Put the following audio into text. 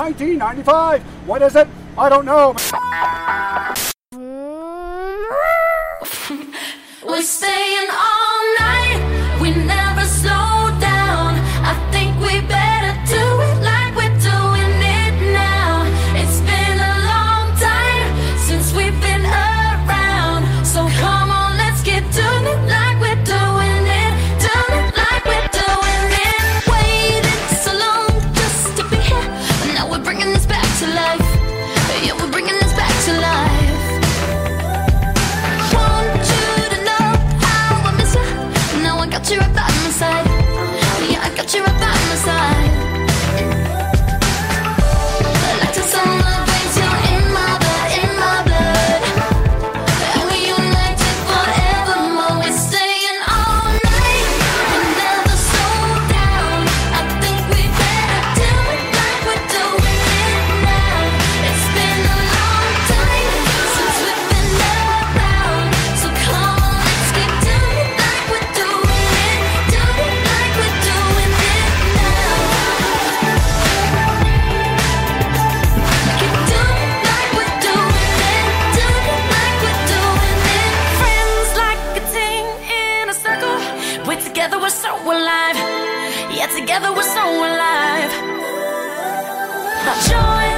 1995. What is it? I don't know. We're staying on. to life. Yeah, we're bringing this back to life. together we're so alive. Yeah, together we're so alive. Joy.